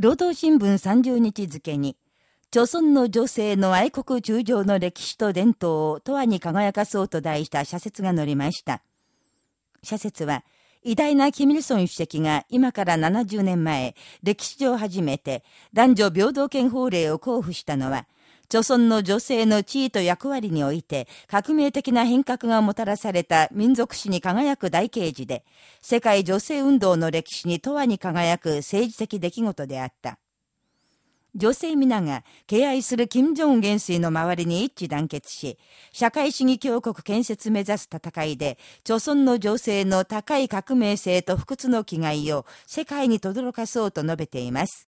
労働新聞30日付に、朝村の女性の愛国中将の歴史と伝統を永遠に輝かそうと題した社説が載りました。社説は、偉大なキミルソン主席が今から70年前、歴史上初めて男女平等権法令を交付したのは、朝村の女性の地位と役割において革命的な変革がもたらされた民族史に輝く大刑事で、世界女性運動の歴史に永遠に輝く政治的出来事であった。女性皆が敬愛する金正恩元帥の周りに一致団結し、社会主義強国建設目指す戦いで、朝村の女性の高い革命性と不屈の気概を世界に轟かそうと述べています。